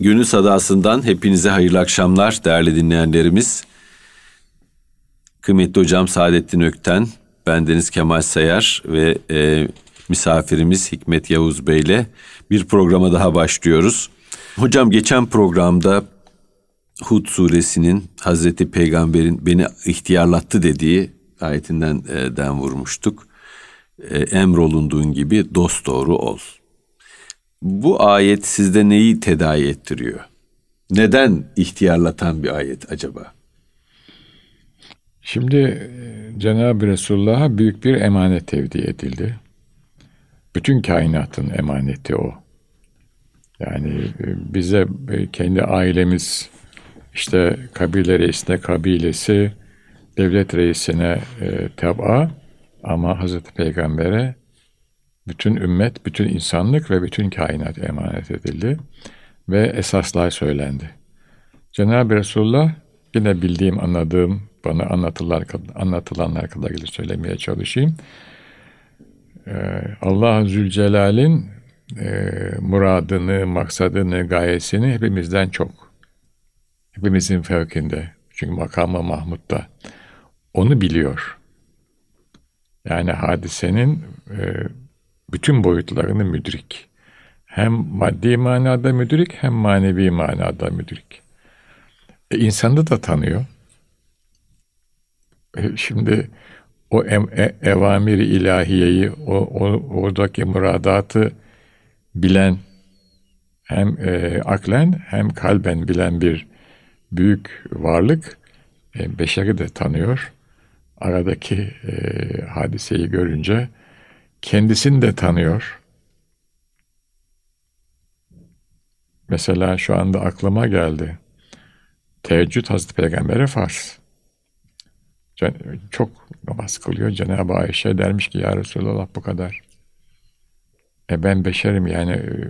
Gönül Sadası'ndan hepinize hayırlı akşamlar değerli dinleyenlerimiz. Kıymetli hocam Saadettin Ökten, bendeniz Kemal Sayar ve e, misafirimiz Hikmet Yavuz Bey ile bir programa daha başlıyoruz. Hocam geçen programda Hud suresinin Hazreti Peygamber'in beni ihtiyarlattı dediği ayetinden e, den vurmuştuk. E, emrolunduğun gibi dost doğru ol. Bu ayet sizde neyi tedavi ettiriyor? Neden ihtiyarlatan bir ayet acaba? Şimdi e, Cenab-ı Resulullah'a büyük bir emanet tevdi edildi. Bütün kainatın emaneti o. Yani e, bize e, kendi ailemiz, işte kabile reisine kabilesi, devlet reisine e, teba ama Hazreti Peygamber'e bütün ümmet, bütün insanlık ve bütün kainat emanet edildi ve esaslar söylendi. Cenab-ı Resulullah yine bildiğim, anladığım, bana anlatılar, anlatılanlar kadarıyla söylemeye çalışayım. Ee, Allah Zülcelal'in e, muradını, maksadını, gayesini hepimizden çok. Hepimizin fevkinde. Çünkü makamı Mahmud'da. Onu biliyor. Yani hadisenin e, bütün boyutlarını müdrik. Hem maddi manada müdrik hem manevi manada müdrik. E, insanı da tanıyor. E, şimdi o em, e, evamiri ilahiyeyi, o, o oradaki muradatı bilen hem e, aklen hem kalben bilen bir büyük varlık e, beşeri de tanıyor. Aradaki e, hadiseyi görünce kendisini de tanıyor. Mesela şu anda aklıma geldi. Teheccüd Hazreti Peygamber'e farz. Çok namaz kılıyor. Cenab-ı Ayşe dermiş ki ya Resulallah bu kadar. E ben beşerim yani e,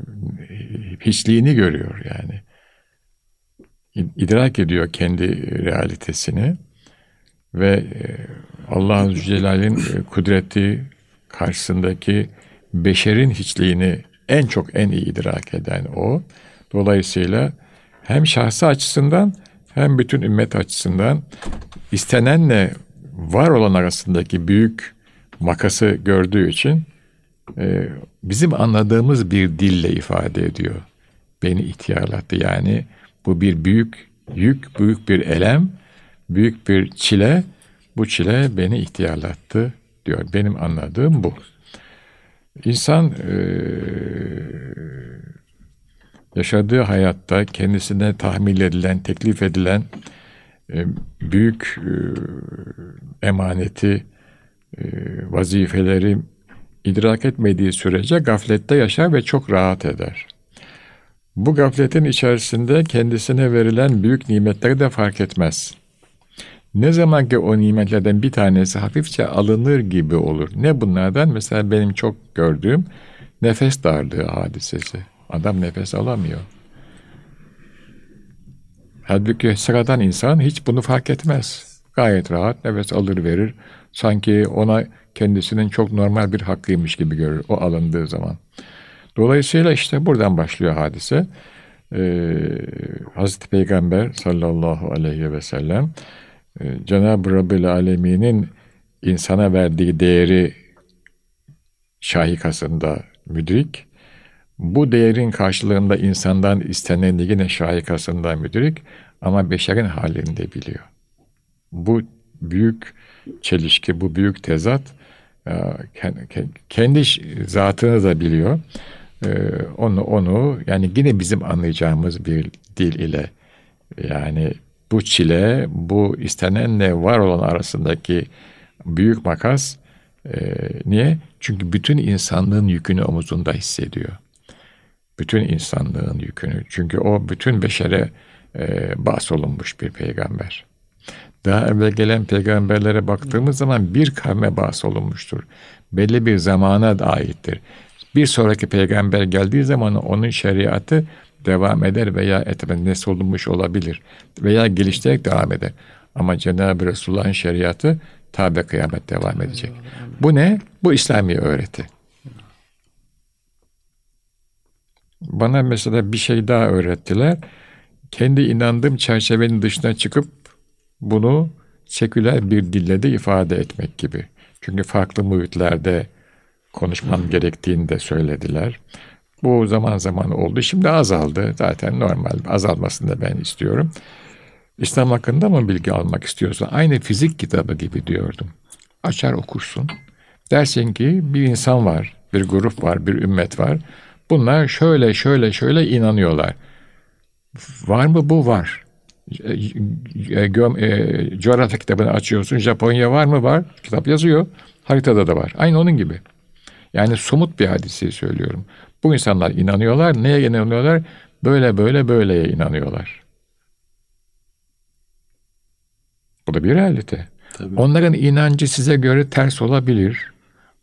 hiçliğini görüyor yani. İdrak ediyor kendi realitesini ve e, Allah-u Zülcelal'in e, kudreti karşısındaki beşerin hiçliğini en çok en iyi idrak eden o. Dolayısıyla hem şahsı açısından hem bütün ümmet açısından istenenle var olan arasındaki büyük makası gördüğü için e, bizim anladığımız bir dille ifade ediyor. Beni ihtiyarlattı yani bu bir büyük yük, büyük bir elem, büyük bir çile. Bu çile beni ihtiyarlattı diyor. Benim anladığım bu. İnsan e, yaşadığı hayatta kendisine tahmil edilen, teklif edilen e, büyük e, emaneti, e, vazifeleri idrak etmediği sürece gaflette yaşar ve çok rahat eder. Bu gafletin içerisinde kendisine verilen büyük nimetleri de fark etmez. Ne zaman ki o nimetlerden bir tanesi hafifçe alınır gibi olur. Ne bunlardan? Mesela benim çok gördüğüm nefes darlığı hadisesi. Adam nefes alamıyor. Halbuki sıradan insan hiç bunu fark etmez. Gayet rahat nefes alır verir. Sanki ona kendisinin çok normal bir hakkıymış gibi görür o alındığı zaman. Dolayısıyla işte buradan başlıyor hadise. Ee, Hazreti Peygamber sallallahu aleyhi ve sellem Cenab-ı Rabbil Alemin'in insana verdiği değeri şahikasında müdrik, bu değerin karşılığında insandan istenen yine şahikasında müdrik ama beşerin halini de biliyor. Bu büyük çelişki, bu büyük tezat e, kendi zatını da biliyor. E, onu onu yani yine bizim anlayacağımız bir dil ile yani bu çile, bu istenenle var olan arasındaki büyük makas e, niye? Çünkü bütün insanlığın yükünü omuzunda hissediyor. Bütün insanlığın yükünü. Çünkü o bütün beşere e, bahsolunmuş bir peygamber. Daha evvel gelen peygamberlere baktığımız zaman bir kavme bahsolunmuştur. Belli bir zamana da aittir. Bir sonraki peygamber geldiği zaman onun şeriatı devam eder veya etmez nesolunmuş olabilir veya geliştirerek devam eder. Ama Cenab-ı Resulullah'ın şeriatı tabi kıyamet devam edecek. Bu ne? Bu İslami öğreti. Bana mesela bir şey daha öğrettiler. Kendi inandığım çerçevenin dışına çıkıp bunu seküler bir dille de ifade etmek gibi. Çünkü farklı muhitlerde konuşmam gerektiğini de söylediler. Bu zaman zaman oldu. Şimdi azaldı. Zaten normal. Azalmasını da ben istiyorum. İslam hakkında mı bilgi almak istiyorsan aynı fizik kitabı gibi diyordum. Açar okursun. Dersin ki bir insan var, bir grup var, bir ümmet var. Bunlar şöyle şöyle şöyle inanıyorlar. Var mı bu? Var. E, e, e, coğrafya kitabını açıyorsun. Japonya var mı? Var. Kitap yazıyor. Haritada da var. Aynı onun gibi. Yani somut bir hadiseyi söylüyorum. Bu insanlar inanıyorlar. Neye inanıyorlar? Böyle böyle böyleye inanıyorlar. Bu da bir realite. Tabii. Onların inancı size göre ters olabilir,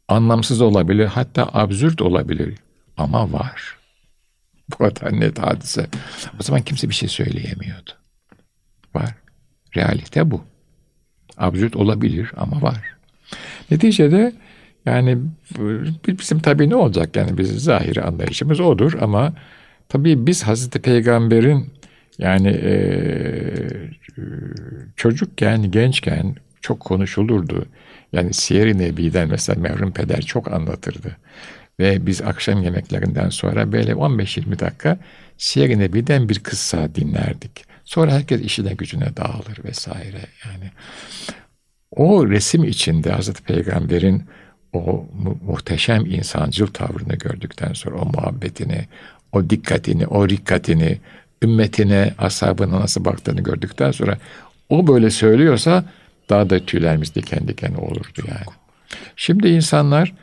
anlamsız olabilir, hatta absürt olabilir. Ama var. Bu kadar net hadise. O zaman kimse bir şey söyleyemiyordu. Var. Realite bu. Absürt olabilir ama var. Neticede yani bizim tabii ne olacak yani bizim zahiri anlayışımız odur ama tabii biz Hazreti Peygamber'in yani e, çocukken, gençken çok konuşulurdu. Yani Siyer-i Nebi'den mesela merhum peder çok anlatırdı. Ve biz akşam yemeklerinden sonra böyle 15-20 dakika Siyer-i Nebi'den bir kıssa dinlerdik. Sonra herkes işine gücüne dağılır vesaire yani. O resim içinde Hazreti Peygamber'in o mu- muhteşem insancıl tavrını gördükten sonra o muhabbetini, o dikkatini, o rikkatini, ümmetine, ashabına nasıl baktığını gördükten sonra o böyle söylüyorsa daha da tüylerimiz diken diken olurdu yani. Şimdi insanlar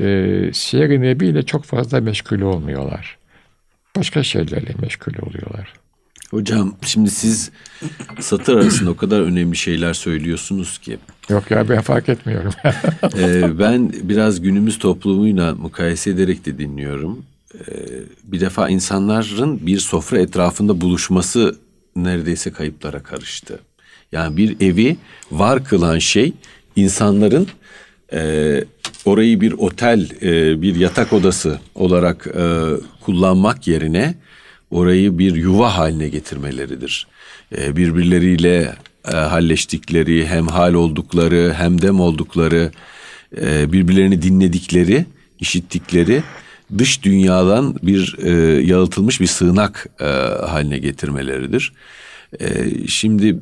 e, Siyer-i Nebi ile çok fazla meşgul olmuyorlar. Başka şeylerle meşgul oluyorlar. Hocam şimdi siz satır arasında o kadar önemli şeyler söylüyorsunuz ki. Yok ya ben fark etmiyorum. ee, ben biraz günümüz toplumuyla mukayese ederek de dinliyorum. Ee, bir defa insanların bir sofra etrafında buluşması neredeyse kayıplara karıştı. Yani bir evi var kılan şey insanların e, orayı bir otel, e, bir yatak odası olarak e, kullanmak yerine orayı bir yuva haline getirmeleridir. E, birbirleriyle e, halleştikleri, hem hal oldukları, hem dem oldukları, e, birbirlerini dinledikleri, işittikleri dış dünyadan bir e, yalıtılmış bir sığınak e, haline getirmeleridir. E, şimdi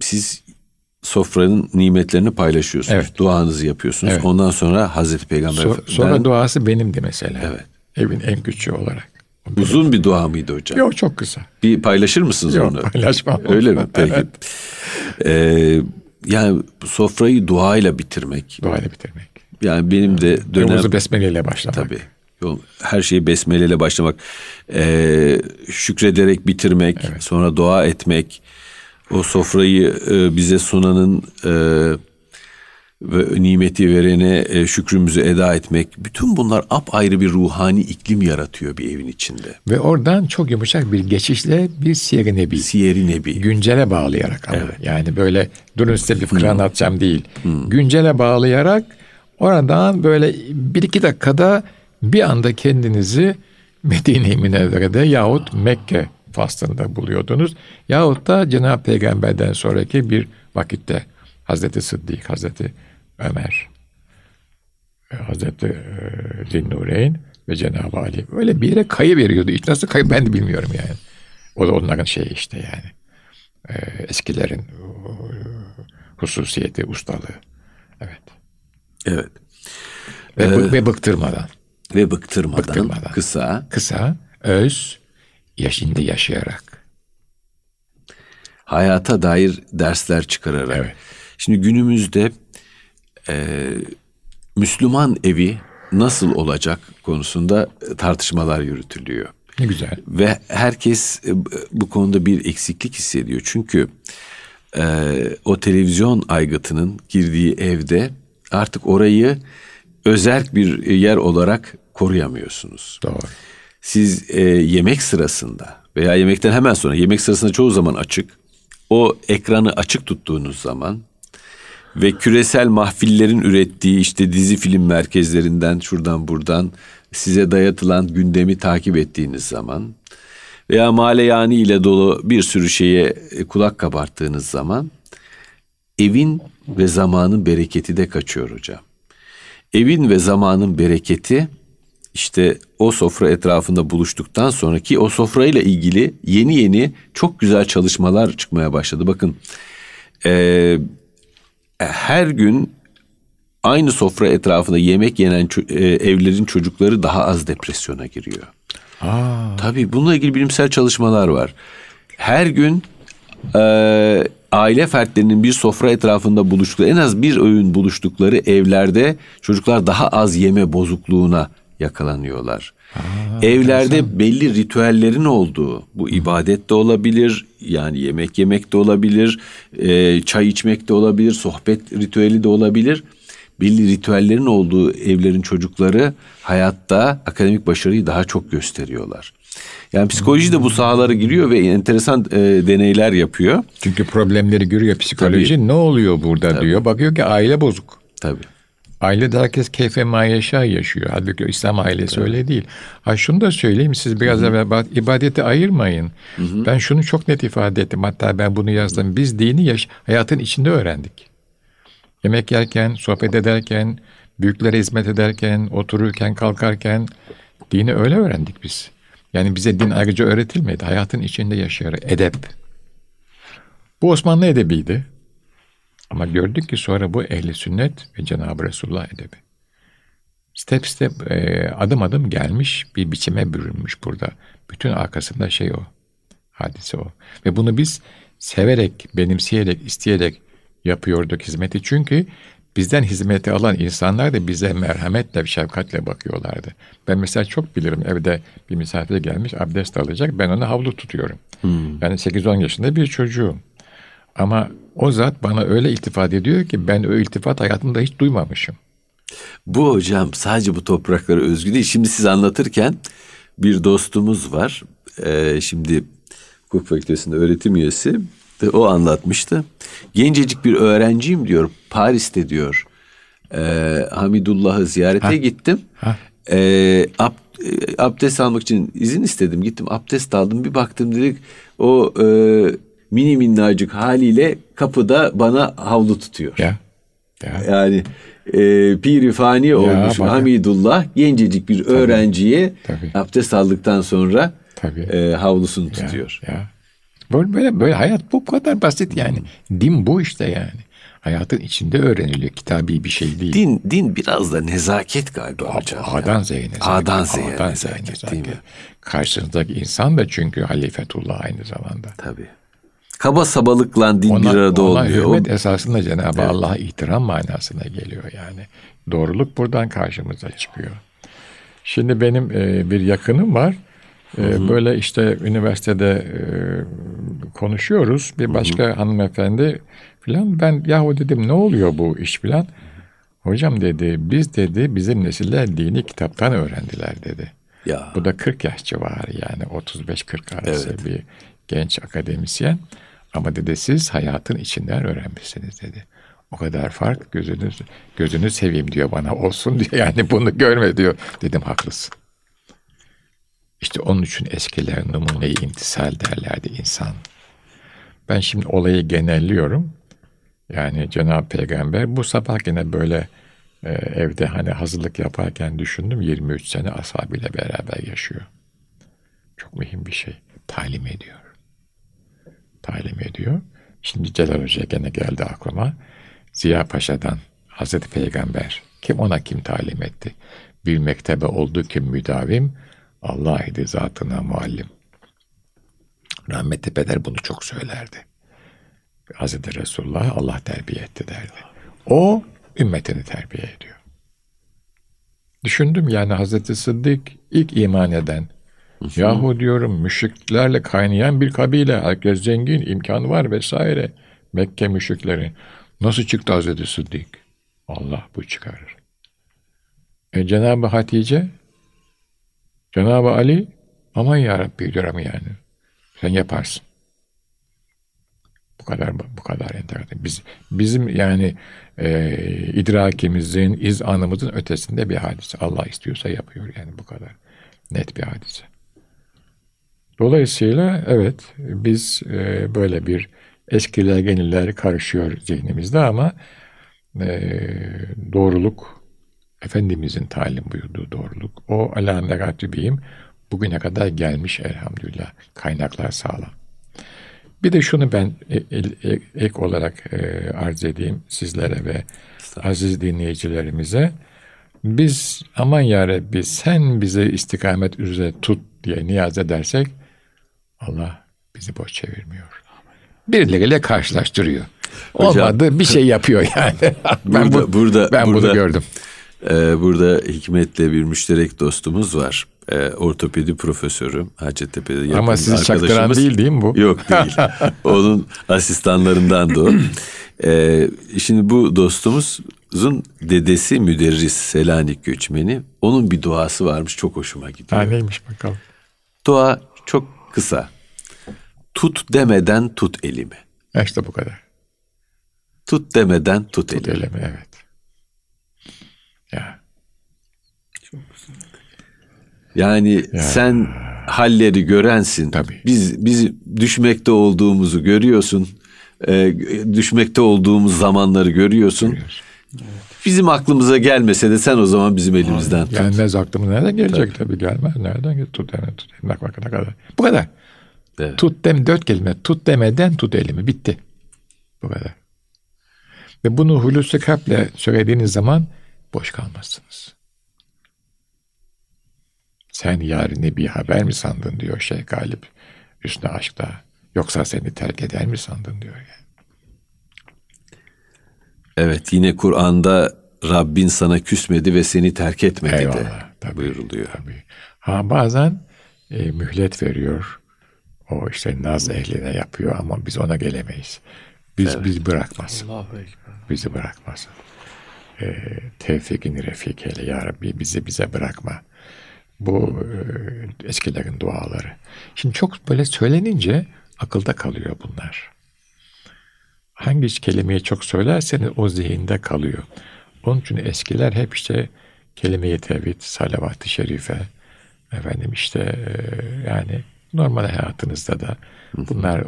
siz sofranın nimetlerini paylaşıyorsunuz. Evet. Duanızı yapıyorsunuz. Evet. Ondan sonra Hazreti Peygamber... So, sonra ben, duası benimdi mesela. Evet. Evin en küçüğü olarak. Uzun bir dua mıydı hocam? Yok çok kısa. Bir paylaşır mısınız Yok, onu? paylaşmam. Öyle mi? Peki. Evet. Ee, yani sofrayı duayla bitirmek. Duayla bitirmek. Yani benim de dönem... Yolumuzu besmeleyle başlamak. Tabii. Yol, her şeyi besmeleyle başlamak. Ee, şükrederek bitirmek. Evet. Sonra dua etmek o sofrayı e, bize sunanın e, ve nimeti verene e, şükrümüzü eda etmek. Bütün bunlar apayrı bir ruhani iklim yaratıyor bir evin içinde. Ve oradan çok yumuşak bir geçişle bir siyer nebi. Siyer nebi. Güncele bağlayarak ama. Evet. Yani böyle durun size bir fıkra hmm. atacağım değil. Hmm. Güncele bağlayarak oradan böyle bir iki dakikada bir anda kendinizi Medine-i Münevvere'de yahut Mekke faslında buluyordunuz. Yahut da Cenab-ı Peygamber'den sonraki bir vakitte Hazreti Sıddık, Hazreti Ömer, e, Hazreti e, Zinnureyn ve Cenab-ı Ali. Öyle bir yere kayı veriyordu. İşte nasıl kayı ben de bilmiyorum yani. O da onların şeyi işte yani. E, eskilerin hususiyeti, ustalığı. Evet. Evet. Ve, ee, ve bıktırmadan. Ve bıktırmadan, bıktırmadan. Kısa. Kısa, öz, yaşında yaşayarak. Hayata dair dersler çıkararak. Evet. Şimdi günümüzde e, Müslüman evi nasıl olacak konusunda tartışmalar yürütülüyor. Ne güzel. Ve herkes e, bu konuda bir eksiklik hissediyor. Çünkü e, o televizyon aygıtının girdiği evde artık orayı özel bir yer olarak koruyamıyorsunuz. Doğru. Siz e, yemek sırasında veya yemekten hemen sonra yemek sırasında çoğu zaman açık. O ekranı açık tuttuğunuz zaman ve küresel mahfillerin ürettiği işte dizi film merkezlerinden şuradan buradan size dayatılan gündemi takip ettiğiniz zaman veya maleyani ile dolu bir sürü şeye e, kulak kabarttığınız zaman evin ve zamanın bereketi de kaçıyor hocam. Evin ve zamanın bereketi işte o sofra etrafında buluştuktan sonraki o sofrayla ilgili yeni yeni çok güzel çalışmalar çıkmaya başladı. Bakın e, her gün aynı sofra etrafında yemek yenen e, evlerin çocukları daha az depresyona giriyor. Aa. Tabii bununla ilgili bilimsel çalışmalar var. Her gün e, aile fertlerinin bir sofra etrafında buluştukları en az bir öğün buluştukları evlerde çocuklar daha az yeme bozukluğuna yakalanıyorlar. Aa, Evlerde enteresan. belli ritüellerin olduğu, bu ibadet de olabilir, yani yemek yemek de olabilir, e, çay içmek de olabilir, sohbet ritüeli de olabilir. Belli ritüellerin olduğu evlerin çocukları hayatta akademik başarıyı daha çok gösteriyorlar. Yani psikoloji de bu sahalara giriyor ve enteresan e, deneyler yapıyor. Çünkü problemleri görüyor psikoloji. Tabii. Ne oluyor burada Tabii. diyor. Bakıyor ki aile bozuk. Tabii. Ailede herkes keyfe mayeşa yaşıyor. Halbuki İslam ailesi evet. öyle değil. Ha şunu da söyleyeyim siz biraz evvel ibadeti ayırmayın. Hı-hı. Ben şunu çok net ifade ettim. Hatta ben bunu yazdım. Biz dini yaş hayatın içinde öğrendik. Yemek yerken, sohbet ederken, büyüklere hizmet ederken, otururken, kalkarken dini öyle öğrendik biz. Yani bize din ayrıca öğretilmedi. Hayatın içinde yaşıyor. Edep. Bu Osmanlı edebiydi. Ama gördük ki sonra bu ehli sünnet ve Cenab-ı Resulullah edebi. Step step e, adım adım gelmiş bir biçime bürünmüş burada. Bütün arkasında şey o. Hadise o. Ve bunu biz severek, benimseyerek, isteyerek yapıyorduk hizmeti. Çünkü bizden hizmeti alan insanlar da bize merhametle, şefkatle bakıyorlardı. Ben mesela çok bilirim evde bir misafir gelmiş abdest alacak ben ona havlu tutuyorum. Hmm. Yani 8-10 yaşında bir çocuğum. Ama o zat bana öyle iltifat ediyor ki ben o iltifat hayatımda hiç duymamışım. Bu hocam sadece bu topraklara özgü değil. Şimdi siz anlatırken bir dostumuz var. Ee, şimdi hukuk fakültesinde öğretim üyesi. O anlatmıştı. Gencecik bir öğrenciyim diyor. Paris'te diyor. E, Hamidullah'ı ziyarete ha. gittim. Ha. E, ab, e, abdest almak için izin istedim. Gittim abdest aldım. Bir baktım dedik o e, mini minnacık haliyle kapıda bana havlu tutuyor. Ya. ya. Yani e, piri fani olmuş bak. Hamidullah gencecik bir Tabii. öğrenciye Tabii. abdest aldıktan sonra Tabii. E, havlusunu tutuyor. Ya. ya. Böyle, böyle, böyle hayat bu kadar basit yani. Din bu işte yani. Hayatın içinde öğreniliyor. Kitabi bir şey değil. Din din biraz da nezaket galiba hocam. A'dan Z'ye nezaket. A'dan Z'ye nezaket, nezaket değil mi? Karşınızdaki insan da çünkü halifetullah aynı zamanda. Tabii. Kaba sabalıkla din ona, bir arada ona olmuyor. Hürmet esasında Cenab-ı evet. Allah'a ihtiram manasına geliyor yani. Doğruluk buradan karşımıza çıkıyor. Şimdi benim e, bir yakınım var. E, böyle işte üniversitede e, konuşuyoruz. Bir başka hı hı. hanımefendi filan ben yahu dedim ne oluyor bu iş filan. Hocam dedi biz dedi bizim nesiller dini kitaptan öğrendiler dedi. Ya. Bu da 40 yaş civarı yani 35-40 arası evet. bir genç akademisyen. Ama dedi siz hayatın içinden öğrenmişsiniz dedi. O kadar fark gözünüz gözünü seveyim diyor bana olsun diyor. Yani bunu görme diyor. Dedim haklısın. İşte onun için eskiler numuneyi imtisal derlerdi insan. Ben şimdi olayı genelliyorum. Yani Cenab-ı Peygamber bu sabah yine böyle e, evde hani hazırlık yaparken düşündüm 23 sene ashabıyla beraber yaşıyor. Çok mühim bir şey. Talim ediyor. Talim ediyor. Şimdi Celal Hoca gene geldi aklıma. Ziya Paşa'dan Hazreti Peygamber kim ona kim talim etti? Bir mektebe oldu ki müdavim Allah idi zatına muallim. Rahmetli Peder bunu çok söylerdi. Hazreti Resulullah Allah terbiye etti derdi. O ümmetini terbiye ediyor. Düşündüm yani Hazreti Sıddık ilk iman eden. Yahu diyorum müşriklerle kaynayan bir kabile. Herkes zengin, imkanı var vesaire. Mekke müşrikleri. Nasıl çıktı Hazreti Sıddık? Allah bu çıkarır. E Cenab-ı Hatice Cenab-ı Ali aman ya Rabbi diyorum yani. Sen yaparsın. Bu kadar bu kadar enteresan. Biz bizim yani e, idrakimizin, iz anımızın ötesinde bir hadise. Allah istiyorsa yapıyor yani bu kadar net bir hadise. Dolayısıyla evet biz e, böyle bir eskiler yeniler karışıyor zihnimizde ama e, doğruluk Efendimizin talim buyurduğu doğruluk. O ala meratibiyim bugüne kadar gelmiş elhamdülillah. Kaynaklar sağlam. Bir de şunu ben ek olarak e, arz edeyim sizlere ve aziz dinleyicilerimize. Biz aman ya Rabbi sen bize istikamet üzere tut diye niyaz edersek Allah bizi boş çevirmiyor. Birileriyle karşılaştırıyor. Hocam, Olmadı bir şey yapıyor yani. ben burada, bu, burada, ben burada, bunu gördüm. E, burada Hikmet'le bir müşterek dostumuz var. E, ortopedi profesörü Hacettepe'de yakın Ama sizi çaktıran değil değil mi bu? Yok değil. Onun asistanlarından da o. E, şimdi bu dostumuzun dedesi müderris Selanik göçmeni. Onun bir duası varmış çok hoşuma gidiyor. Ha, neymiş bakalım. Dua çok kısa. Tut demeden tut elimi. İşte bu kadar. Tut demeden tut, tut elimi. elimi. evet. Ya. Çok güzel. Yani ya. sen halleri görensin. Tabii. Biz biz düşmekte olduğumuzu görüyorsun. E, düşmekte olduğumuz zamanları görüyorsun. Görüyorsun. Bizim aklımıza gelmese de sen o zaman bizim elimizden tut. Gelmez aklımıza nereden gelecek tabii, tabii gelmez. Nereden gelecek? Tut hemen tut. Bak bak ne kadar. Bu kadar. Evet. Tut dem dört kelime. Tut demeden tut elimi. Bitti. Bu kadar. Ve bunu Hulusi Kalp'le söylediğiniz zaman boş kalmazsınız. Sen yarını bir haber mi sandın diyor Şeyh Galip Hüsnü Aşk'ta. Yoksa seni terk eder mi sandın diyor yani. Evet yine Kur'an'da Rabbin sana küsmedi ve seni terk etmedi Eyvallah, de tabii, buyuruluyor. Tabii. Ha bazen e, mühlet veriyor. O işte naz ehline yapıyor ama biz ona gelemeyiz. Biz evet. biz bırakmaz. Bizi bırakmaz. E, tevfikini refik eyle ya Rabbi bizi bize bırakma. Bu e, eskilerin duaları. Şimdi çok böyle söylenince akılda kalıyor bunlar. Hangi kelimeyi çok söylerseniz o zihinde kalıyor. Onun için eskiler hep işte kelime-i tevhid, salavat-ı şerife, efendim işte e, yani normal hayatınızda da bunlar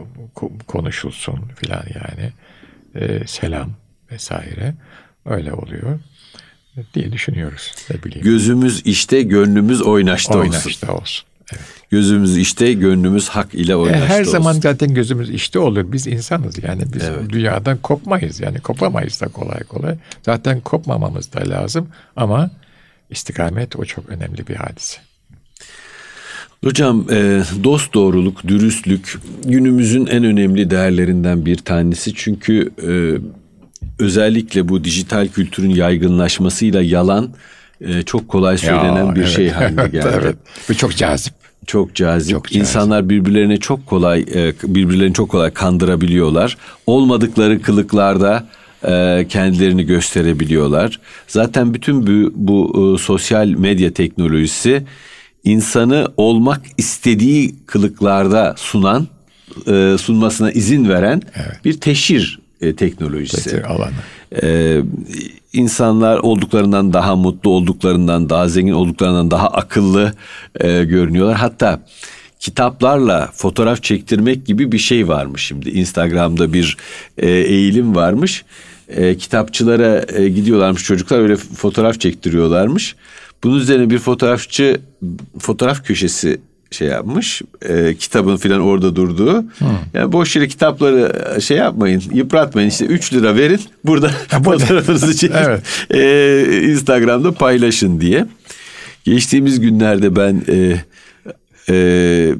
konuşulsun filan yani. E, selam vesaire öyle oluyor diye düşünüyoruz. Ne bileyim. Gözümüz işte, gönlümüz oynaşta, oynaşta olsun. olsun. Evet. Gözümüz işte, gönlümüz hak ile oynaşta e, Her olsun. zaman zaten gözümüz işte olur. Biz insanız yani biz evet. dünyadan kopmayız yani kopamayız da kolay kolay. Zaten kopmamamız da lazım ama istikamet o çok önemli bir hadise. Hocam e, dost doğruluk, dürüstlük günümüzün en önemli değerlerinden bir tanesi. Çünkü e, özellikle bu dijital kültürün yaygınlaşmasıyla yalan e, çok kolay söylenen ya, bir evet. şey haline geldi. evet. Bu çok cazip. Çok cazip. Çok cazip. İnsanlar birbirlerine çok kolay e, birbirlerini çok kolay kandırabiliyorlar. Olmadıkları kılıklarda e, kendilerini gösterebiliyorlar. Zaten bütün bu, bu sosyal medya teknolojisi insanı olmak istediği kılıklarda sunan, sunmasına izin veren evet. bir teşhir e, teknolojisi. Teknoloji alanı. Ee, insanlar olduklarından daha mutlu olduklarından daha zengin olduklarından daha akıllı e, görünüyorlar. Hatta kitaplarla fotoğraf çektirmek gibi bir şey varmış şimdi. Instagram'da bir e, eğilim varmış. E, kitapçılara e, gidiyorlarmış çocuklar öyle fotoğraf çektiriyorlarmış. Bunun üzerine bir fotoğrafçı fotoğraf köşesi şey yapmış. E, kitabın filan orada durduğu. Hı. Yani boş yere kitapları e, şey yapmayın, yıpratmayın. İşte 3 lira verin. Burada fotoğrafınızı çekip evet. e, Instagram'da paylaşın diye. Geçtiğimiz günlerde ben e, e,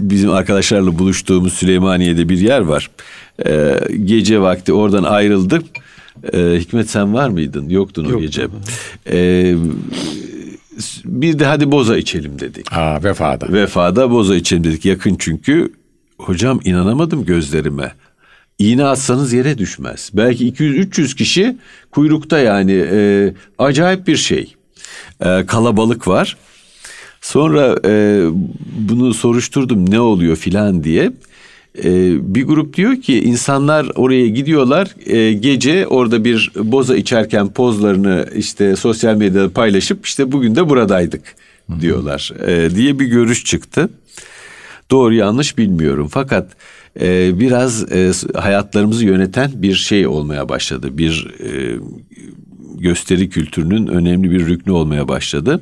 bizim arkadaşlarla buluştuğumuz Süleymaniye'de bir yer var. E, gece vakti oradan ayrıldık. E, Hikmet sen var mıydın? Yoktun o Yok, gece. E, bir de hadi boza içelim dedik. Ha vefada. Vefada boza içelim dedik. Yakın çünkü. Hocam inanamadım gözlerime. İğne atsanız yere düşmez. Belki 200-300 kişi kuyrukta yani e, acayip bir şey. E, kalabalık var. Sonra e, bunu soruşturdum ne oluyor filan diye. E, bir grup diyor ki insanlar oraya gidiyorlar e, gece orada bir boza içerken pozlarını işte sosyal medyada paylaşıp işte bugün de buradaydık diyorlar e, diye bir görüş çıktı. Doğru yanlış bilmiyorum fakat e, biraz e, hayatlarımızı yöneten bir şey olmaya başladı. Bir e, gösteri kültürünün önemli bir rüknü olmaya başladı.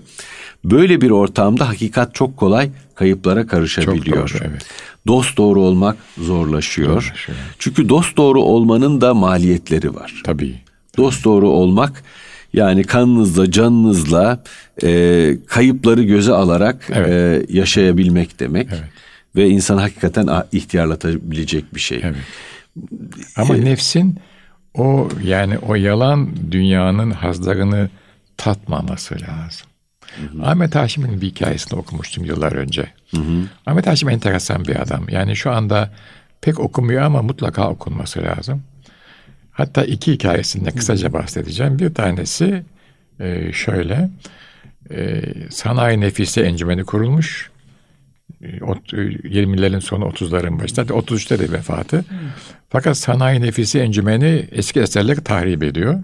Böyle bir ortamda hakikat çok kolay kayıplara karışabiliyor. Çok doğru, evet. Dost doğru olmak zorlaşıyor. Zorlaşıyor. Çünkü dost doğru olmanın da maliyetleri var. Tabii. Dost doğru olmak yani kanınızla, canınızla e, kayıpları göze alarak Evet. e, yaşayabilmek demek. Evet. Ve insan hakikaten a- ihtiyarlatabilecek bir şey. Evet. Ama nefsin o yani o yalan dünyanın hazlarını tatmaması lazım. Ahmet Haşim'in bir hikayesini okumuştum yıllar önce. Ahmet Haşim enteresan bir adam. Yani şu anda pek okumuyor ama mutlaka okunması lazım. Hatta iki hikayesinde kısaca bahsedeceğim. Bir tanesi e, şöyle. E, Sanayi Nefisi Encümeni kurulmuş. E, ot- e, 20'lerin sonu 30'ların başında. Hatta 33'te de vefatı. Fakat Sanayi Nefisi Encümeni eski eserleri tahrip ediyor.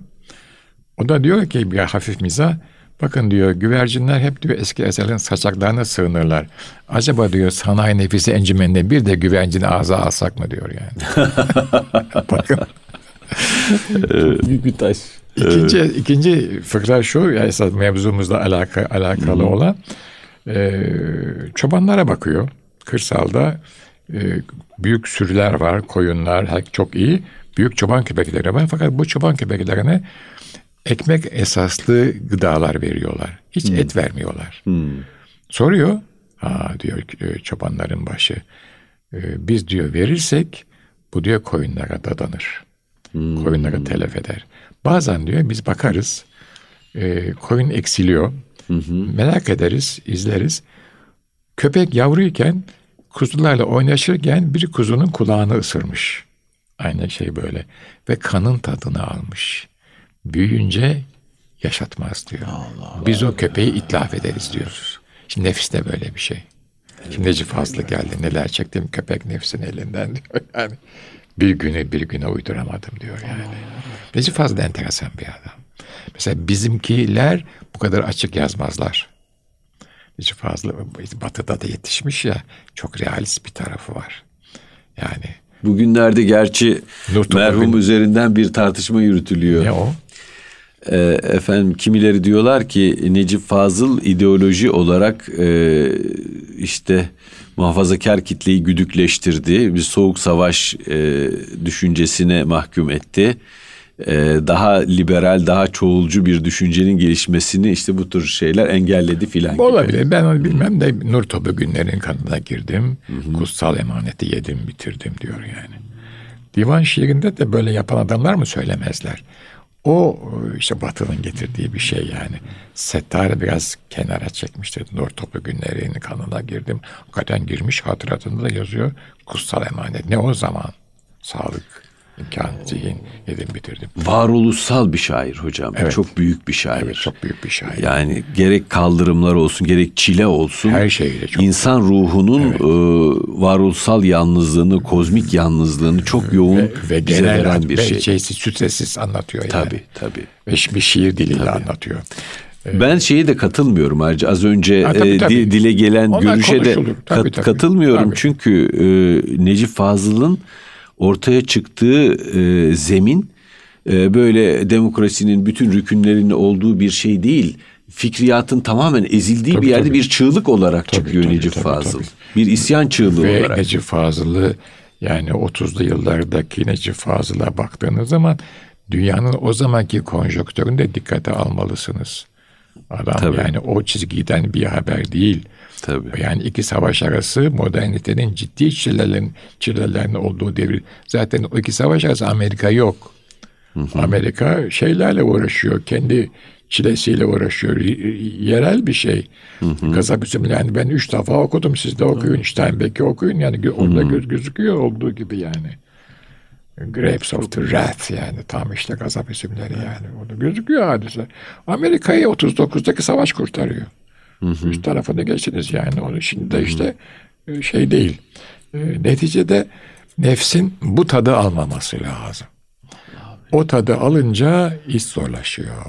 O da diyor ki bir hafif mizah. Bakın diyor güvercinler hep diyor eski eserlerin saçaklarına sığınırlar. Acaba diyor sanayi nefisi encümeninde bir de güvercini ağza alsak mı diyor yani. Bakın. Büyük bir taş. İkinci, ikinci fıkra şu, ya esas mevzumuzla alaka, alakalı olan. e, çobanlara bakıyor. Kırsalda e, büyük sürüler var, koyunlar her- çok iyi. Büyük çoban köpekleri var. Fakat bu çoban köpeklerine ekmek esaslı gıdalar veriyorlar. Hiç et vermiyorlar. Soruyor. Ha diyor e, çobanların başı. E, biz diyor verirsek bu diyor koyunlara dadanır. Koyunları telef eder. Bazen diyor biz bakarız. e, koyun eksiliyor. Merak ederiz, izleriz. Köpek yavruyken kuzularla oynaşırken bir kuzunun kulağını ısırmış. Aynı şey böyle. Ve kanın tadını almış. Büyüyünce yaşatmaz diyor. Biz o köpeği itlaf ederiz diyor. Şimdi nefis de böyle bir şey. Şimdi Necip Fazlı geldi. Neler çektim köpek nefsin elinden diyor. Yani bir günü bir güne uyduramadım diyor yani. Necip Fazıl da enteresan bir adam. Mesela bizimkiler bu kadar açık yazmazlar. Necip Fazıl batıda da yetişmiş ya çok realist bir tarafı var. Yani Bugünlerde gerçi Nur Topu merhum Gün- üzerinden bir tartışma yürütülüyor. ne o? Ee, efendim kimileri diyorlar ki Necip Fazıl ideoloji olarak e, işte muhafazakar kitleyi güdükleştirdi. Bir soğuk savaş e, düşüncesine mahkum etti. E, daha liberal, daha çoğulcu bir düşüncenin gelişmesini işte bu tür şeyler engelledi filan gibi. Olabilir. Ben onu bilmem de Nur Topu günlerin kanına girdim. Kutsal emaneti yedim bitirdim diyor yani. Divan şiirinde de böyle yapan adamlar mı söylemezler? O işte Batı'nın getirdiği bir şey yani. Settar'ı biraz kenara çekmiştir. Nur Topu günlerinin kanına girdim. Hakikaten girmiş hatıratında da yazıyor. Kutsal emanet. Ne o zaman? Sağlık, imkan, zihin yedim bitirdim. Varoluşsal bir şair hocam. Evet. Çok büyük bir şair. Evet, çok büyük bir şair. Yani gerek kaldırımlar olsun, gerek çile olsun. Her şeyle çok- İnsan ruhunun e, varoluşsal yalnızlığını, kozmik yalnızlığını çok yoğun ve, ve bize genel veren bir şey. şeysiz, stressiz anlatıyor yani. Tabii, tabii. Ve bir şiir diliyle anlatıyor. Ben şeye de katılmıyorum ayrıca az önce Ha, tabii, e, tabii. di- dile gelen Onlar görüşe de. Tabii, kat- tabii. katılmıyorum. Tabii. Çünkü e, Necip Fazıl'ın ortaya çıktığı e, zemin e, böyle demokrasinin bütün rükünlerinin olduğu bir şey değil. Fikriyatın tamamen ezildiği Tabii, bir yerde tabii. bir çığlık olarak Tabii, çıkıyor tabii, Necip tabii, Fazıl. tabii. Bir isyan çığlığı Ve olarak. Necip Fazıl'ı yani 30'lu yıllardaki Necip Fazıl'a baktığınız zaman dünyanın o zamanki konjonktüründe dikkate almalısınız. Adam Tabii. yani o çizgiden bir haber değil. Tabii. Yani iki savaş arası modernitenin ciddi çilelerin, çilelerin olduğu devir. Zaten o iki savaş arası Amerika yok. Amerika şeylerle uğraşıyor. Kendi çilesiyle uğraşıyor. Yerel bir şey. Kazak üzümü yani ben üç defa okudum. Siz de okuyun. Steinbeck'i okuyun. Yani orada göz gözüküyor olduğu gibi yani. Grapes of the Wrath yani tam işte gazap isimleri yani. Orada gözüküyor hadise. Amerika'yı 39'daki savaş kurtarıyor. Üst tarafına geçiniz yani. Onu şimdi de işte e, şey değil. E, neticede Nefsin bu tadı almaması lazım. O tadı alınca iş zorlaşıyor.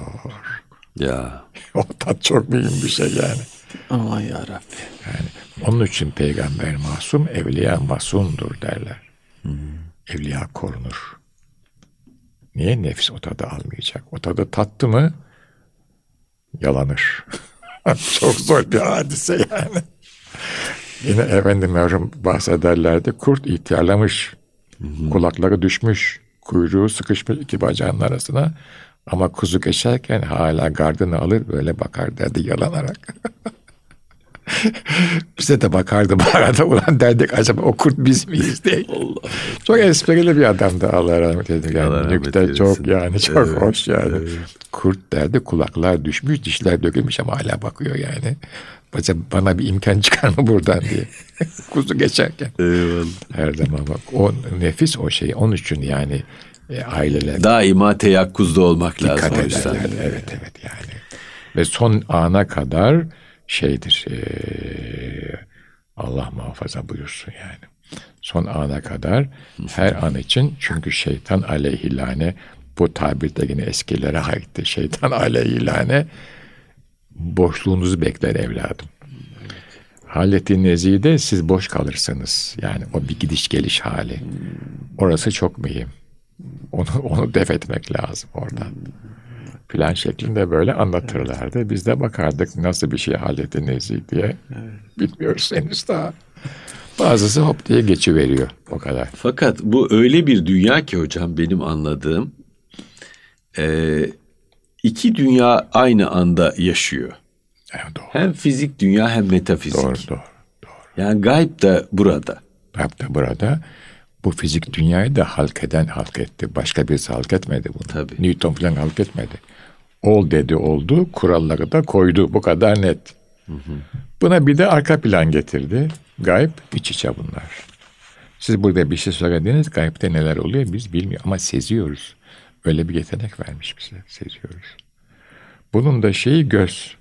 Ya. O tat çok mühim bir şey yani. Aman yarabbi. Yani onun için peygamber masum, evliya masumdur derler. Evliya korunur. Niye nefis o tadı almayacak? O tadı tattı mı yalanır. Çok zor bir hadise yani. Yine efendim merhum bahsederlerdi. Kurt ihtiyarlamış. Kulakları düşmüş. Kuyruğu sıkışmış iki bacağının arasına. Ama kuzu geçerken hala gardını alır böyle bakar derdi yalanarak. Bize de bakardı bu arada. Ulan derdik acaba o kurt biz miyiz diye. Allah. Çok esprili bir adamdı Allah rahmet eylesin. Allah Yani rahmet nükte eylesin. çok yani çok Evet, hoş yani. evet. Kurt derdi kulaklar düşmüş dişler dökülmüş ama hala bakıyor yani. Acaba bana bir imkan çıkar mı buradan diye. Kuzu geçerken. Eyvallah. Her zaman bak o nefis o şey. Onun için yani e, aileler Daima teyakkuzda olmak lazım. dikkat ederler. Evet evet yani. Ve son ana kadar şeydir. e, Allah muhafaza buyursun yani. Son ana kadar her an için çünkü şeytan aleyhilane bu tabirde yine eskilere aitti. Şeytan aleyhilane boşluğunuzu bekler evladım. Haleti nezide siz boş kalırsınız. Yani o bir gidiş geliş hali. Orası çok mühim. Onu, onu def etmek lazım oradan. Plan şeklinde böyle anlatırlardı. Biz de bakardık nasıl bir şey haleti nezih diye. Bilmiyoruz henüz daha. Bazısı hop diye geçiveriyor. O kadar. Fakat bu öyle bir dünya ki hocam benim anladığım e, iki dünya aynı anda yaşıyor. Evet, doğru. Hem fizik dünya hem metafizik. Doğru, doğru. Yani gayb da burada. Hatta burada bu fizik dünyayı da halk eden halk etti. Başka birisi halk etmedi bunu. Tabii. Newton falan halk etmedi. Ol dedi oldu, kuralları da koydu. Bu kadar net. Buna bir de arka plan getirdi. Gayb iç içe bunlar. Siz burada bir şey söylediğiniz gaybde neler oluyor biz bilmiyoruz ama seziyoruz. Öyle bir yetenek vermiş bize, seziyoruz. Bunun da şeyi göz.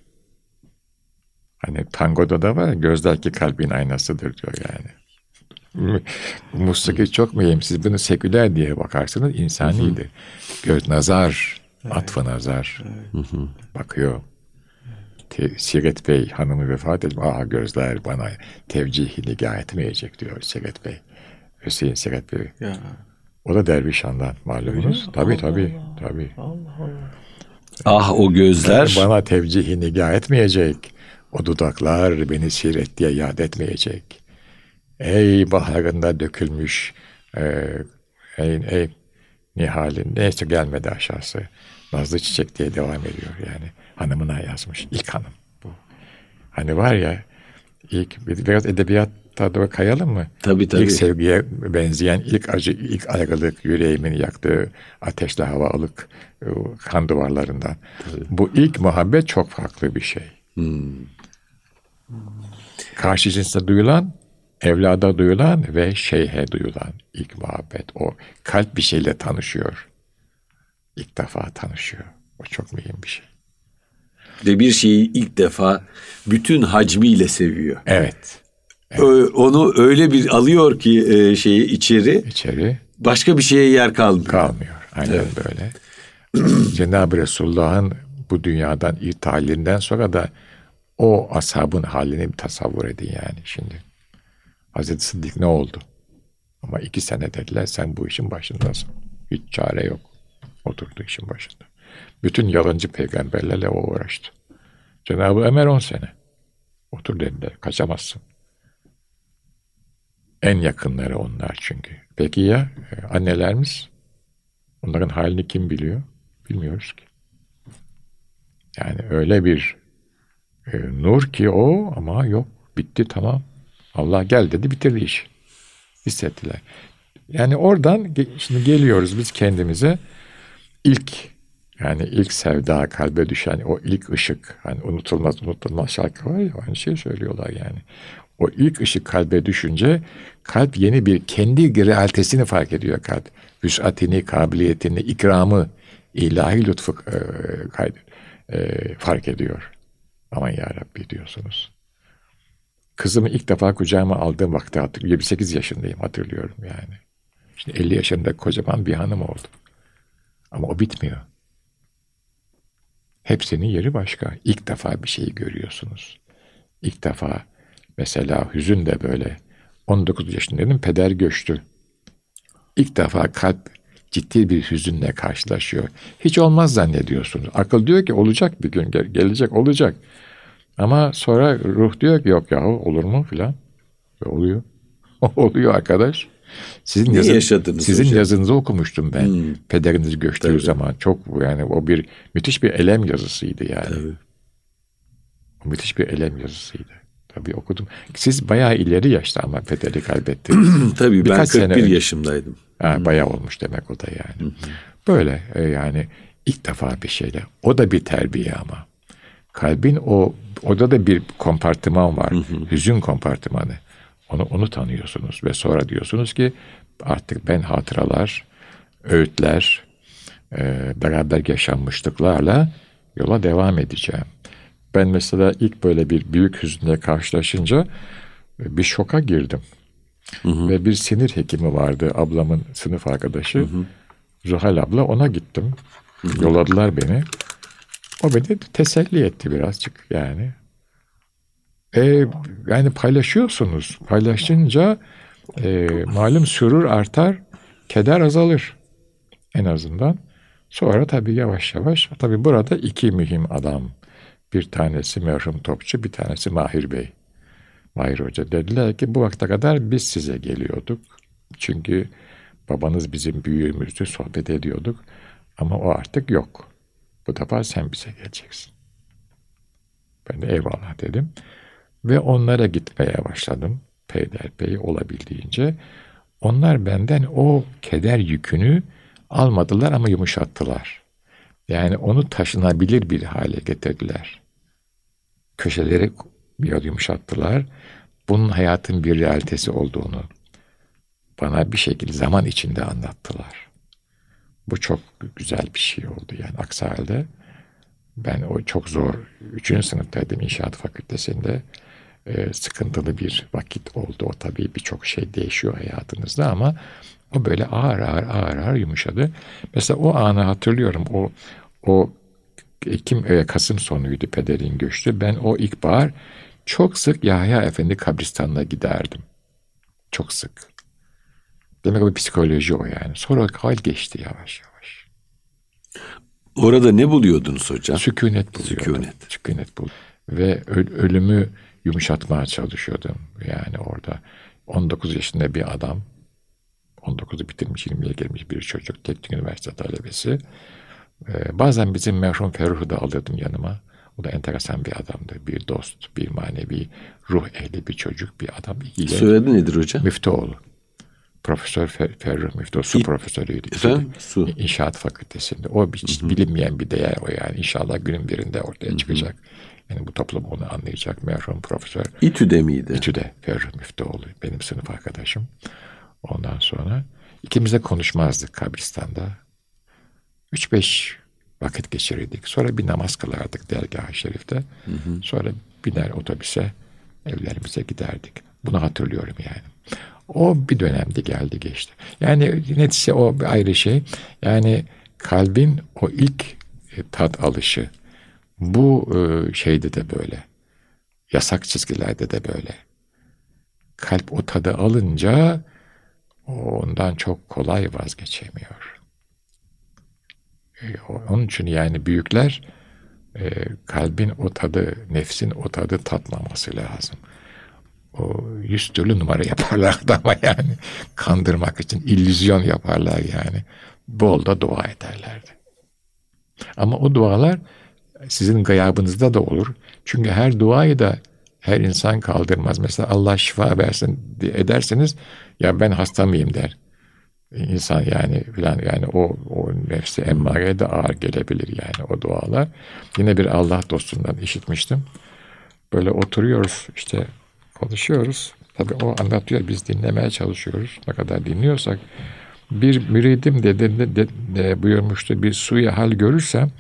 Hani tangoda da var ya, gözler ki kalbin aynasıdır diyor yani. Musiki çok mühim. Siz bunu seküler diye bakarsınız insanidir. Göz nazar, atfı nazar. Bakıyor. Te, Siret Bey hanımı vefat etmiş. Aa gözler bana tevcihi nigah etmeyecek diyor Siret Bey. Hüseyin Siret Bey. Ya. O da Dervişan'dan malumunuz. Tabii tabii. tabii. Ah o gözler. Bana tevcihi nigah etmeyecek. O dudaklar beni siret diye yad etmeyecek. Ey baharında dökülmüş e, ey, ey nihalin neyse gelmedi aşağısı. Nazlı çiçek diye devam ediyor yani. Hanımına yazmış. ilk hanım bu. Hani var ya ilk biraz edebiyatta da kayalım mı? Tabii, tabii. İlk sevgiye benzeyen ilk acı, ilk ayrılık, yüreğimin yaktığı ateşli hava alık e, kan duvarlarından. Bu ilk muhabbet çok farklı bir şey. Karşı cinsle duyulan, evlada duyulan ve şeyhe duyulan ilk muhabbet. O kalp bir şeyle tanışıyor. İlk defa tanışıyor. O çok mühim bir şey. Ve bir şeyi ilk defa bütün hacmiyle seviyor. Evet. Ö- Onu öyle bir alıyor ki e, şeyi içeri içeri başka bir şeye yer kalmıyor. kalmıyor. Aynen böyle. Cenab-ı Resulullah'ın bu dünyadan irtihalinden sonra da o ashabın halini bir tasavvur edin yani şimdi. Hazreti Sıddık ne oldu? Ama iki sene dediler sen bu işin başındasın. Hiç çare yok. Oturdu işin başında. Bütün yalancı peygamberlerle o uğraştı. Cenab-ı Ömer on sene. Otur dediler. Kaçamazsın. En yakınları onlar çünkü. Peki ya e, annelerimiz? Onların halini kim biliyor? Bilmiyoruz ki. Yani öyle bir e, nur ki o ama yok. Bitti tamam. Allah gel dedi bitirdi işi. Hissettiler. Yani oradan şimdi geliyoruz biz kendimize. ilk yani ilk sevda kalbe düşen o ilk ışık hani unutulmaz unutulmaz şarkı var ya aynı şey söylüyorlar yani. O ilk ışık kalbe düşünce kalp yeni bir kendi realitesini fark ediyor kalp. Vüsatini, kabiliyetini, ikramı, ilahi lütfu e, kaydı, e, fark ediyor. Aman ya Rabbi diyorsunuz. Kızımı ilk defa kucağıma aldığım vakti hatırlıyorum. 28 yaşındayım hatırlıyorum yani. Şimdi 50 yaşında kocaman bir hanım oldu. Ama o bitmiyor. Hepsinin yeri başka. İlk defa bir şeyi görüyorsunuz. İlk defa mesela hüzün de böyle. 19 yaşındaydım peder göçtü. İlk defa kalp ciddi bir hüzünle karşılaşıyor. Hiç olmaz zannediyorsunuz. Akıl diyor ki olacak bir gün gelecek olacak. Ama sonra ruh diyor ki yok yahu olur mu filan. Ve oluyor. oluyor arkadaş. Sizin, yazın, yaşadınız sizin hocam? yazınızı okumuştum ben. Hmm. Pederiniz göçtüğü Tabii. zaman çok yani o bir müthiş bir elem yazısıydı yani. Tabii. O müthiş bir elem yazısıydı. Tabii okudum. Siz bayağı ileri yaşta ama pederi kaybettiniz. Tabii Birkaç ben 41 sene yaşımdaydım. Ha, bayağı olmuş demek o da yani. Böyle e, yani ilk defa bir şeyle. O da bir terbiye ama. Kalbin o Oda da bir kompartıman var. Hı hı. Hüzün kompartımanı. Onu, onu tanıyorsunuz ve sonra diyorsunuz ki artık ben hatıralar, öğütler, e, beraber yaşanmışlıklarla yola devam edeceğim. Ben mesela ilk böyle bir büyük hüzünle karşılaşınca e, bir şoka girdim. Hı hı. Ve bir sinir hekimi vardı ablamın sınıf arkadaşı. Hı hı. Zuhal abla ona gittim. Hı hı. Yolladılar beni. O beni teselli etti birazcık yani. E, yani paylaşıyorsunuz. Paylaşınca e, malum sürür artar, keder azalır en azından. Sonra tabii yavaş yavaş, tabii burada iki mühim adam. Bir tanesi merhum Topçu, bir tanesi Mahir Bey. Mahir Hoca dediler ki bu vakte kadar biz size geliyorduk. Çünkü babanız bizim büyüğümüzdü, sohbet ediyorduk. Ama o artık yok. Bu defa sen bize geleceksin. Ben de eyvallah dedim. Ve onlara gitmeye başladım. Peyderpey olabildiğince. Onlar benden o keder yükünü almadılar ama yumuşattılar. Yani onu taşınabilir bir hale getirdiler. Köşeleri biraz yumuşattılar. Bunun hayatın bir realitesi olduğunu bana bir şekilde zaman içinde anlattılar. Bu çok güzel bir şey oldu yani aksi halde ben o çok zor, üçüncü sınıftaydım inşaat fakültesinde e, sıkıntılı bir vakit oldu. O tabii birçok şey değişiyor hayatınızda ama o böyle ağır ağır ağır ağır yumuşadı. Mesela o anı hatırlıyorum. O o Ekim e, Kasım sonuydu pederin göçtü. Ben o ilkbahar çok sık Yahya Efendi kabristanına giderdim. Çok sık. Demek ki psikoloji o yani. Sonra hal geçti yavaş yavaş. Orada ne buluyordunuz hocam? Sükunet buluyordum. Sükunet. Sükunet bul. Ve ölümü yumuşatmaya çalışıyordum. Yani orada 19 yaşında bir adam, 19'u bitirmiş, 20'ye gelmiş bir çocuk, teknik üniversite talebesi. Ee, bazen bizim merhum Ferruh'u da alırdım yanıma. O da enteresan bir adamdı. Bir dost, bir manevi ruh ehli bir çocuk, bir adam. İyi. Soyadı nedir hocam? Müftüoğlu. Profesör Fer Ferruh Müftü, su İ, profesörüydü. Efendim? Su. İnşaat fakültesinde. O hiç bilinmeyen bir değer o yani. İnşallah günün birinde ortaya Hı-hı. çıkacak. Yani bu toplum onu anlayacak merhum profesör. İTÜ'de miydi? İTÜ'de Ferruh Müftüoğlu benim sınıf arkadaşım. Ondan sonra ikimiz de konuşmazdık kabristanda. Üç beş vakit geçirirdik. Sonra bir namaz kılardık dergah-ı şerifte. Hı hı. Sonra biner otobüse evlerimize giderdik. Bunu hatırlıyorum yani. O bir dönemde geldi geçti. Yani neticede o bir ayrı şey. Yani kalbin o ilk e, tat alışı, bu e, şeyde de böyle. Yasak çizgilerde de böyle. Kalp o tadı alınca ondan çok kolay vazgeçemiyor. E, onun için yani büyükler kalbin o tadı, nefsin o tadı tatmaması lazım. O yüz türlü numara yaparlardı ama yani kandırmak için illüzyon yaparlar yani. Bol da dua ederlerdi. Ama o dualar sizin gayabınızda da olur. Çünkü her duayı da her insan kaldırmaz. Mesela Allah şifa versin ederseniz ya ben hasta mıyım der. İnsan yani filan yani o, o nefsi emmareye de ağır gelebilir yani o dualar. Yine bir Allah dostundan işitmiştim. Böyle oturuyoruz işte konuşuyoruz. Tabii o anlatıyor biz dinlemeye çalışıyoruz. Ne kadar dinliyorsak. Bir müridim dedi de, de, de buyurmuştu bir suya hal görürsem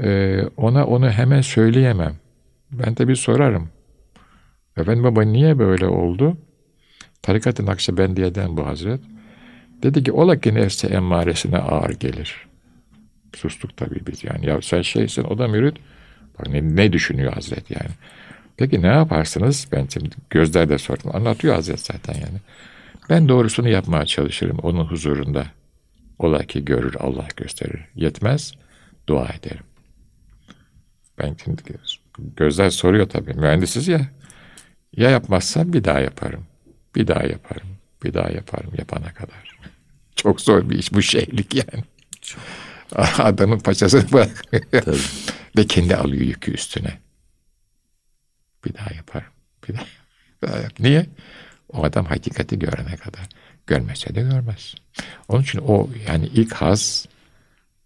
ee, ona onu hemen söyleyemem. Ben de bir sorarım. Efendim baba niye böyle oldu? Tarikat-ı Nakşibendiye'den bu Hazret. Dedi ki ola ki nefse emmaresine ağır gelir. Sustuk tabii biz yani. Ya sen şeysin o da mürit. Bak ne, ne düşünüyor Hazret yani. Peki ne yaparsınız? Ben şimdi gözlerde sordum. Anlatıyor Hazret zaten yani. Ben doğrusunu yapmaya çalışırım onun huzurunda. Ola ki görür Allah gösterir. Yetmez dua ederim. Ben şimdi gözler soruyor tabii. Mühendisiz ya. Ya yapmazsam bir daha yaparım. Bir daha yaparım. Bir daha yaparım yapana kadar. Çok zor bir iş bu şeylik yani. Çok. Adamın paçasını bırak. Ve kendi alıyor yükü üstüne. Bir daha yaparım. Bir daha, bir daha yap. Niye? O adam hakikati görene kadar. Görmese de görmez. Onun için o yani ilk haz,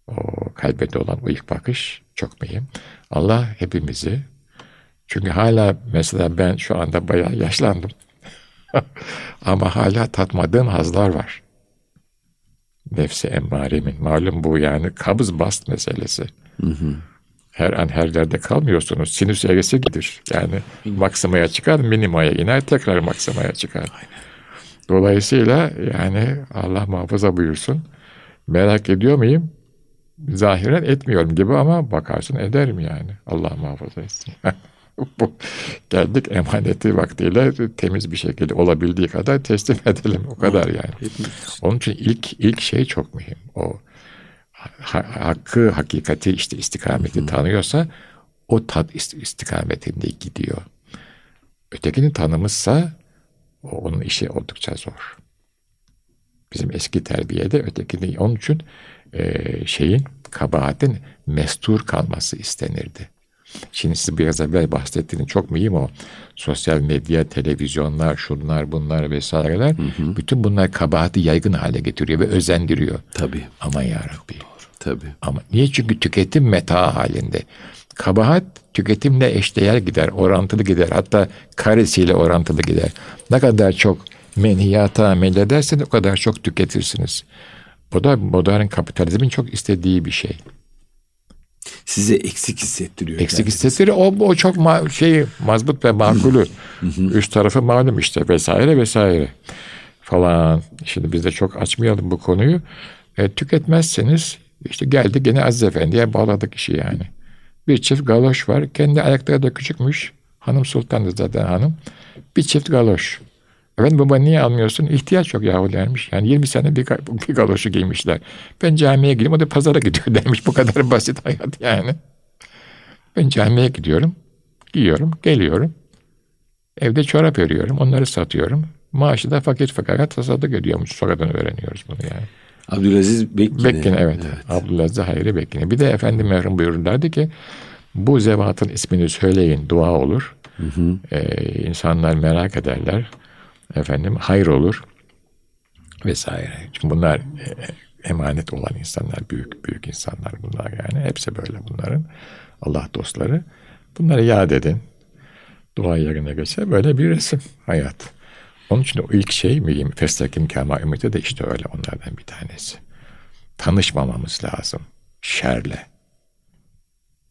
o kalbede olan o ilk bakış çok mühim. Allah hepimizi çünkü hala mesela ben şu anda bayağı yaşlandım. Ama hala tatmadığım hazlar var. Nefsi emmaremin. Malum bu yani kabız bast meselesi. Hı hı. Her an her yerde kalmıyorsunuz. Sinüs eğrisi gidir. Yani maksimaya çıkar, minimaya iner, tekrar maksimaya çıkar. Dolayısıyla yani Allah muhafaza buyursun. Merak ediyor muyum? Zahiren etmiyorum gibi ama bakarsın ederim yani. Allah muhafaza etsin. Bu geldik emaneti vaktiyle temiz bir şekilde olabildiği kadar teslim edelim. O kadar yani. Onun için ilk ilk şey çok mühim. O hakkı, hakikati işte istikameti tanıyorsa o tat istikametinde gidiyor. Ötekini tanımışsa o, onun işi oldukça zor. Bizim eski terbiyede ötekini onun için e, şeyin kabahatin mestur kalması istenirdi. Şimdi siz biraz evvel bahsettiğiniz çok mühim o. Sosyal medya, televizyonlar, şunlar, bunlar vesaireler. Hı hı. Bütün bunlar kabahati yaygın hale getiriyor ve özendiriyor. Tabii. Ama ya Rabbi. Doğru. Tabii. Ama niye? Çünkü tüketim meta halinde. Kabahat tüketimle eşdeğer gider, orantılı gider. Hatta karesiyle orantılı gider. Ne kadar çok menhiyata amel ederseniz o kadar çok tüketirsiniz. Bu da modern kapitalizmin çok istediği bir şey size eksik hissettiriyor. Eksik hissettiriyor. O, o çok ma şey mazbut ve makulü. Üst tarafı malum işte vesaire vesaire falan. Şimdi biz de çok açmayalım bu konuyu. E, tüketmezseniz işte geldi gene Aziz Efendi'ye bağladık işi yani. Bir çift galoş var. Kendi ayakları da küçükmüş. Hanım Sultan'dı zaten hanım. Bir çift galoş. Efendim baba niye almıyorsun? İhtiyaç yok yahu dermiş. Yani 20 sene bir, bir galoşu giymişler. Ben camiye gideyim o da pazara gidiyor demiş. Bu kadar basit hayat yani. Ben camiye gidiyorum. Giyiyorum. Geliyorum. Evde çorap örüyorum. Onları satıyorum. Maaşı da fakir fakara tasadık ödüyormuş. Sonradan öğreniyoruz bunu yani. Abdülaziz Bekkine. Bekkine evet. evet. Abdülaziz Hayri Bekkine. Bir de efendim merhum buyururlardı ki bu zevatın ismini söyleyin dua olur. Hı hı. Ee, insanlar merak ederler efendim hayır olur vesaire. Çünkü bunlar e, emanet olan insanlar, büyük büyük insanlar bunlar yani. Hepsi böyle bunların. Allah dostları. Bunları yad edin. Dua yerine geçe böyle bir resim hayat. Onun için o ilk şey mühim. Festakim kema ümidi de işte öyle onlardan bir tanesi. Tanışmamamız lazım. Şerle.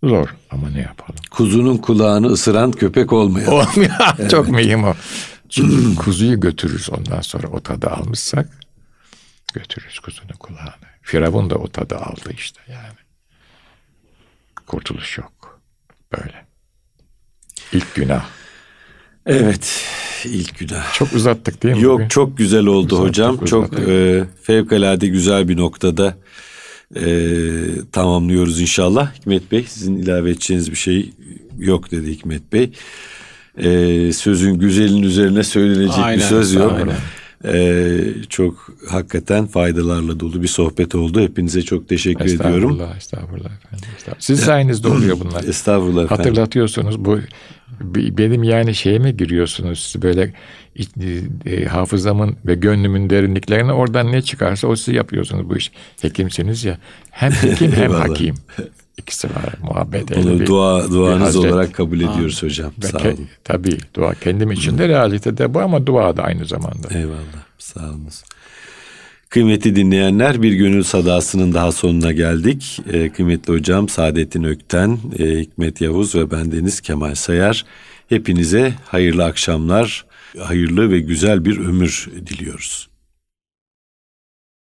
Zor ama ne yapalım? Kuzunun kulağını ısıran köpek olmuyor. Olmuyor. Çok mühim o. Çünkü kuzuyu götürürüz ondan sonra o tadı almışsak götürürüz kuzunun kulağını. Firavun da o tadı aldı işte yani. Kurtuluş yok. Böyle. İlk günah. Evet, ilk günah. Çok uzattık değil mi? Yok, bugün? çok güzel oldu uzattık, hocam. Uzattık. Çok e, fevkalade güzel bir noktada e, tamamlıyoruz inşallah. Hikmet Bey, sizin ilave edeceğiniz bir şey yok dedi Hikmet Bey e, sözün güzelin üzerine söylenecek aynen, bir söz yok. Aynen. Ee, çok hakikaten faydalarla dolu bir sohbet oldu. Hepinize çok teşekkür estağfurullah, ediyorum. Estağfurullah, estağfurullah efendim. Estağfurullah. Siz sayenizde oluyor bunlar. estağfurullah efendim. Hatırlatıyorsunuz bu benim yani şeyime giriyorsunuz böyle e, hafızamın ve gönlümün derinliklerine oradan ne çıkarsa o siz yapıyorsunuz bu iş. Hekimsiniz ya. Hem hekim hem hakim. İkisi var muhabbet. Bunu dua, duanız olarak kabul ediyoruz ha. hocam. Sağ ke, olun. Tabii dua kendim için de realitede bu ama dua da aynı zamanda. Eyvallah. Sağ olunuz. Kıymetli dinleyenler bir gönül sadasının daha sonuna geldik. Ee, kıymetli hocam Saadettin Ökten, e, Hikmet Yavuz ve bendeniz Kemal Sayar. Hepinize hayırlı akşamlar, hayırlı ve güzel bir ömür diliyoruz.